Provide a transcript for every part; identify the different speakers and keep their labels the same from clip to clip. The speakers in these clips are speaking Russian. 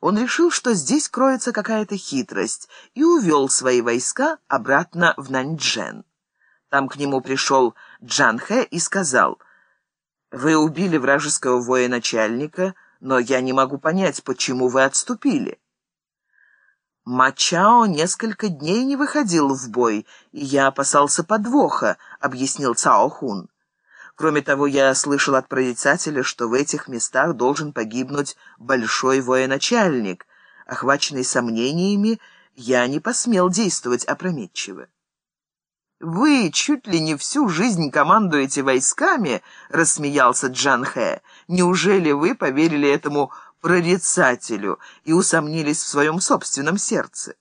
Speaker 1: он решил, что здесь кроется какая-то хитрость, и увел свои войска обратно в Наньчжэн. Там к нему пришел Джанхэ и сказал, «Вы убили вражеского военачальника, но я не могу понять, почему вы отступили». «Мачао несколько дней не выходил в бой, и я опасался подвоха», — объяснил Цао Хун. Кроме того, я слышал от прорицателя, что в этих местах должен погибнуть большой военачальник. Охваченный сомнениями, я не посмел действовать опрометчиво. «Вы чуть ли не всю жизнь командуете войсками?» — рассмеялся Джан Хэ. «Неужели вы поверили этому прорицателю и усомнились в своем собственном сердце?»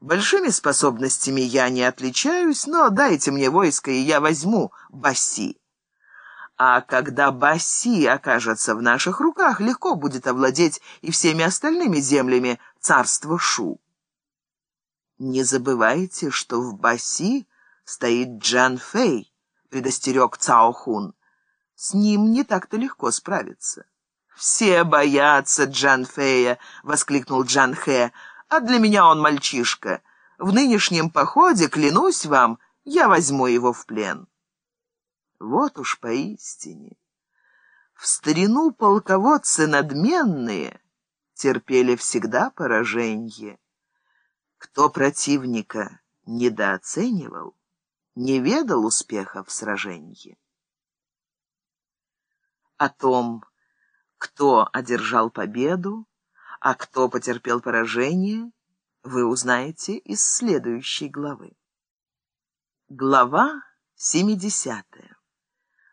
Speaker 1: «Большими способностями я не отличаюсь, но дайте мне войско, и я возьму Баси». А когда Баси окажется в наших руках, легко будет овладеть и всеми остальными землями царства Шу. Не забывайте, что в Баси стоит Джан Фэй, предостерег Цао Хун. С ним не так-то легко справиться. «Все боятся Джан Фэя», — воскликнул Джан Хэ, «а для меня он мальчишка. В нынешнем походе, клянусь вам, я возьму его в плен». Вот уж поистине. В старину полководцы надменные терпели всегда пораженье. Кто противника недооценивал, не ведал успеха в сражении. О том, кто одержал победу, а кто потерпел поражение, вы узнаете из следующей главы. Глава семидесятая.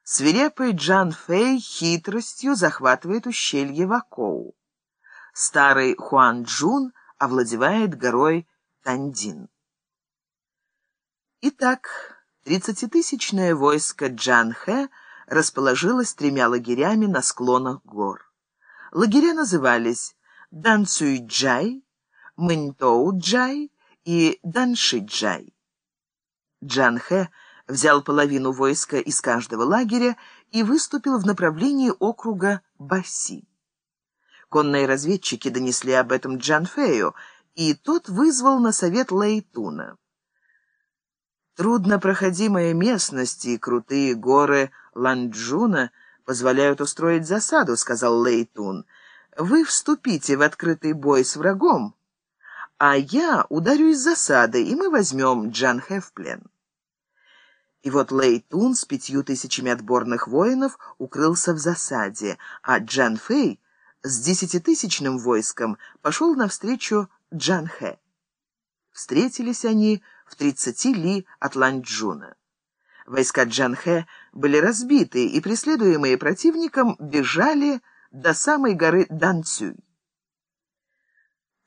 Speaker 1: Свирепый Джан Фэй хитростью захватывает ущелье Вакоу. Старый Хуан Джун овладевает горой Тандин. Итак, тридцатитысячное войско Джан Хэ расположилось тремя лагерями на склонах гор. Лагеря назывались Данцуй-Джай, Мэньтоу-Джай и Данши-Джай. Джан Хэ – взял половину войска из каждого лагеря и выступил в направлении округа Баси. Конные разведчики донесли об этом Джанфею, и тот вызвал на совет Лейтуна. Труднопроходимая местность и крутые горы Ланджуна позволяют устроить засаду, сказал Лейтун. Вы вступите в открытый бой с врагом, а я ударю из засады, и мы возьмем Джанхэ в плен. И вот Лэй-Тун с пятью тысячами отборных воинов укрылся в засаде, а Джан Фэй с десятитысячным войском пошел навстречу Джан Хэ. Встретились они в тридцати ли от Ланчжуна. Войска Джан Хэ были разбиты, и преследуемые противником бежали до самой горы Данцюй.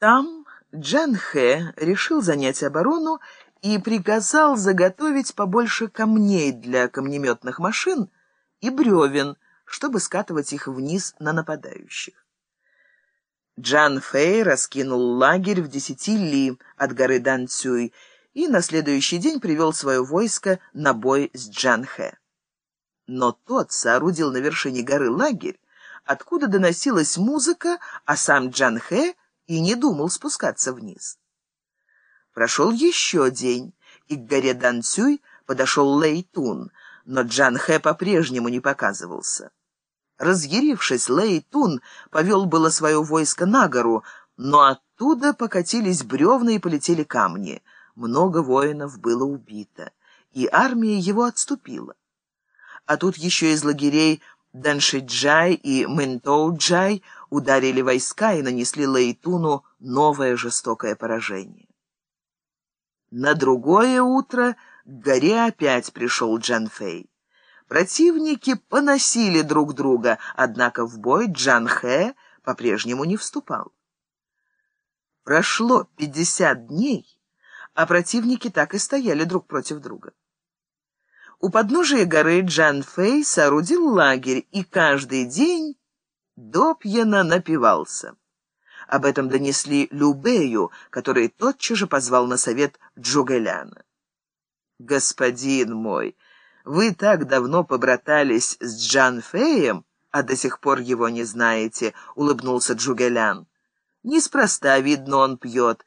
Speaker 1: Там Джан Хэ решил занять оборону и приказал заготовить побольше камней для камнеметных машин и бревен, чтобы скатывать их вниз на нападающих. Джан Фэй раскинул лагерь в десяти ли от горы Данцюй и на следующий день привел свое войско на бой с Джан Хэ. Но тот соорудил на вершине горы лагерь, откуда доносилась музыка, а сам Джан Хэ и не думал спускаться вниз. Прошел еще день, и к горе Данцюй подошел Лэй-Тун, но Джан Хэ по-прежнему не показывался. Разъярившись, Лэй-Тун повел было свое войско на гору, но оттуда покатились бревна и полетели камни. Много воинов было убито, и армия его отступила. А тут еще из лагерей Даншиджай и Мэнтоуджай ударили войска и нанесли Лэйтуну новое жестокое поражение. На другое утро к горе опять пришел Джан Фэй. Противники поносили друг друга, однако в бой Джан Хэ по-прежнему не вступал. Прошло пятьдесят дней, а противники так и стояли друг против друга. У подножия горы Джан Фэй соорудил лагерь и каждый день допьяно напивался. Об этом донесли Любею, который тотчас же позвал на совет Джугеляна. «Господин мой, вы так давно побратались с Джан Феем, а до сих пор его не знаете», — улыбнулся Джугелян. Неспроста, видно, он пьет.